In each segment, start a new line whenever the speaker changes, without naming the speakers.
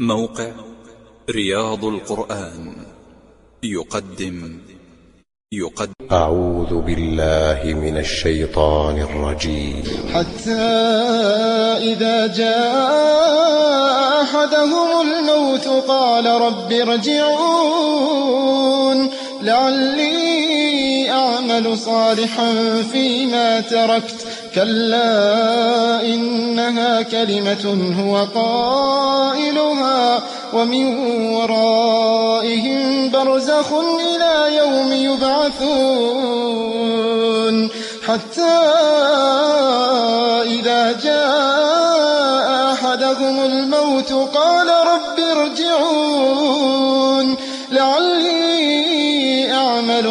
موقع رياض القرآن. يقدم. يقدم.
أعوذ بالله من الشيطان الرجيم.
حتى إذا جاء أحدهم الموت قال رب ارجعون. لعلي أعمل صالحا فيما تركت. كلا إنها كلمة هو قائلها ومن ورائهم برزخ إلى يوم يبعثون حتى إذا جاء أحدهم الموت قال رب ارجعون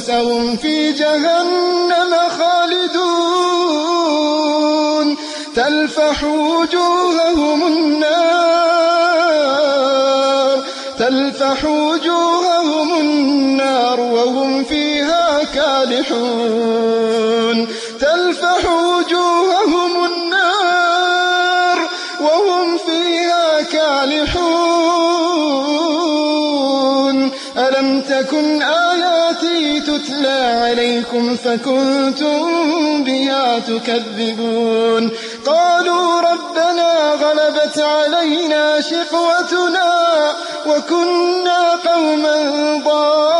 أنفسهم في جهنم خالدون. تلفح وجوههم النار. تلفح وجوههم النار وهم فيها كالحون. تلفح وجوههم النار وهم فيها كالحون. ألم تكن تتلى عليكم فكنتم بها تكذبون. قالوا ربنا غلبت علينا شقوتنا وكنا قوما ضالين.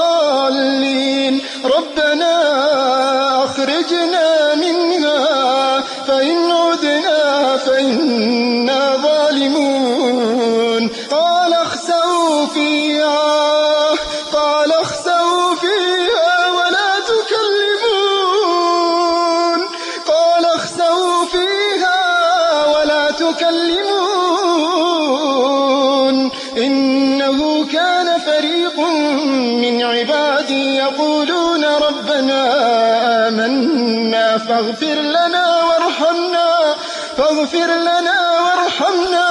قال اخسئوا فيها قال اخسئوا فيها ولا تكلمون. قال اخسئوا فيها ولا تكلمون. إنه كان فريق من عبادي يقولون ربنا آمنا فاغفر لنا وارحمنا فاغفر لنا وارحمنا.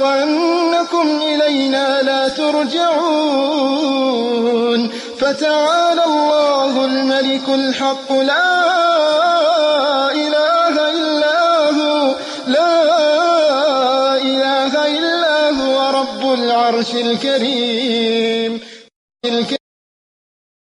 وأنكم إلينا لا ترجعون فتعالى الله الملك الحق لا إله إلا هو لا إله إلا هو رب العرش الكريم.